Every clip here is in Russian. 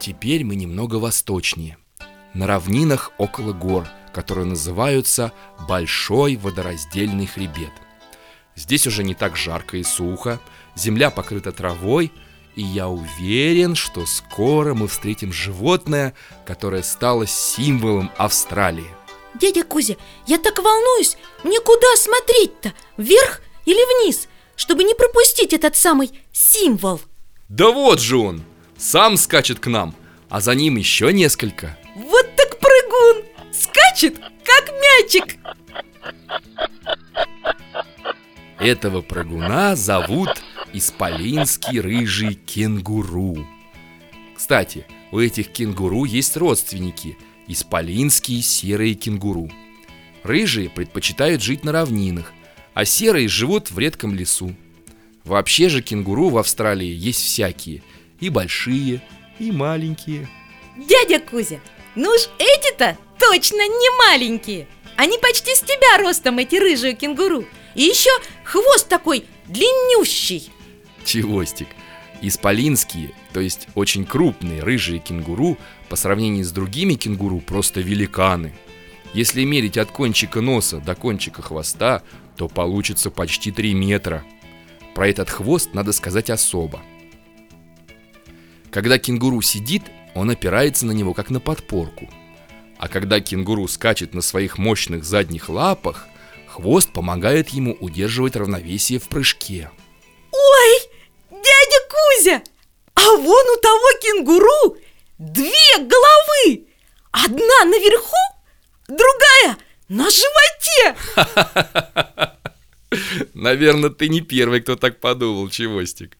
Теперь мы немного восточнее, на равнинах около гор, которые называются Большой водораздельный хребет. Здесь уже не так жарко и сухо, земля покрыта травой, и я уверен, что скоро мы встретим животное, которое стало символом Австралии. Дядя Кузя, я так волнуюсь, мне куда смотреть-то? Вверх или вниз? Чтобы не пропустить этот самый символ Да вот же он! Сам скачет к нам, а за ним еще несколько. Вот так прыгун! Скачет, как мячик! Этого прыгуна зовут Исполинский рыжий кенгуру. Кстати, у этих кенгуру есть родственники Исполинские серые кенгуру. Рыжие предпочитают жить на равнинах, а серые живут в редком лесу. Вообще же кенгуру в Австралии есть всякие И большие, и маленькие. Дядя Кузя, ну уж эти-то точно не маленькие. Они почти с тебя ростом, эти рыжие кенгуру. И еще хвост такой длиннющий. Чевостик Исполинские, то есть очень крупные рыжие кенгуру По сравнению с другими кенгуру просто великаны. Если мерить от кончика носа до кончика хвоста То получится почти 3 метра. Про этот хвост надо сказать особо Когда кенгуру сидит, он опирается на него как на подпорку. А когда кенгуру скачет на своих мощных задних лапах Хвост помогает ему удерживать равновесие в прыжке. Ой, дядя Кузя, а вон у того кенгуру две головы. Одна наверху, другая на животе. Наверное, ты не первый, кто так подумал, Чевостик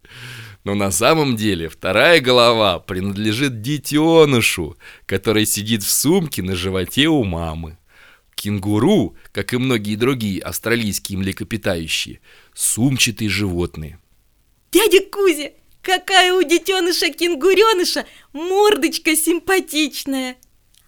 но на самом деле вторая голова принадлежит детенышу, который сидит в сумке на животе у мамы. Кенгуру, как и многие другие австралийские млекопитающие, сумчатые животные. Дядя Кузя, какая у детеныша кенгуреныша мордочка симпатичная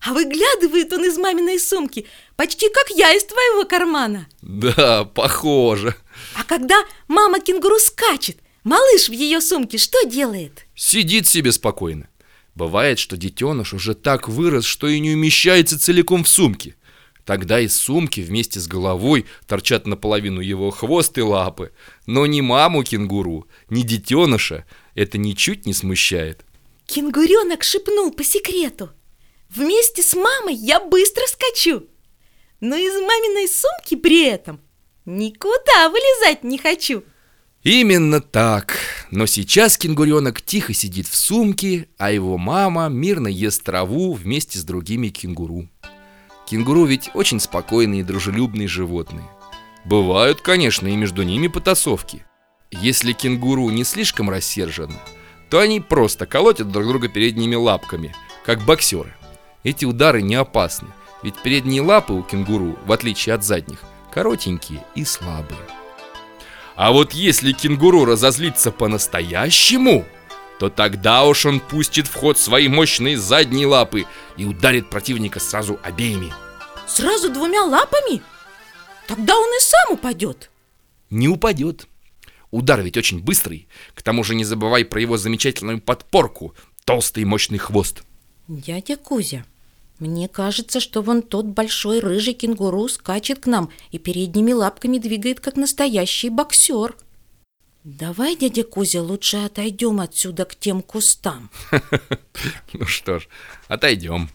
А выглядывает он из маминой сумки почти как я из твоего кармана Да, похоже А когда мама кенгуру скачет, малыш в ее сумке что делает? Сидит себе спокойно Бывает, что детеныш уже так вырос, что и не умещается целиком в сумке Тогда из сумки вместе с головой торчат наполовину его хвост и лапы. Но ни маму кенгуру, ни детеныша это ничуть не смущает. Кенгуренок шепнул по секрету. Вместе с мамой я быстро скачу. Но из маминой сумки при этом никуда вылезать не хочу. Именно так. Но сейчас кенгуренок тихо сидит в сумке, а его мама мирно ест траву вместе с другими кенгуру. Кенгуру ведь очень спокойные и дружелюбные животные. Бывают, конечно, и между ними потасовки. Если кенгуру не слишком рассержены, то они просто колотят друг друга передними лапками, как боксеры. Эти удары не опасны, ведь передние лапы у кенгуру, в отличие от задних, коротенькие и слабые. А вот если кенгуру разозлится по-настоящему, то тогда уж он пустит в ход свои мощные задние лапы и ударит противника сразу обеими. Сразу двумя лапами? Тогда он и сам упадет. Не упадет. Удар ведь очень быстрый. К тому же не забывай про его замечательную подпорку, толстый и мощный хвост. Дядя Кузя, мне кажется, что вон тот большой рыжий кенгуру скачет к нам и передними лапками двигает, как настоящий боксер. Давай, дядя Кузя, лучше отойдем отсюда к тем кустам. Ну что ж, отойдем.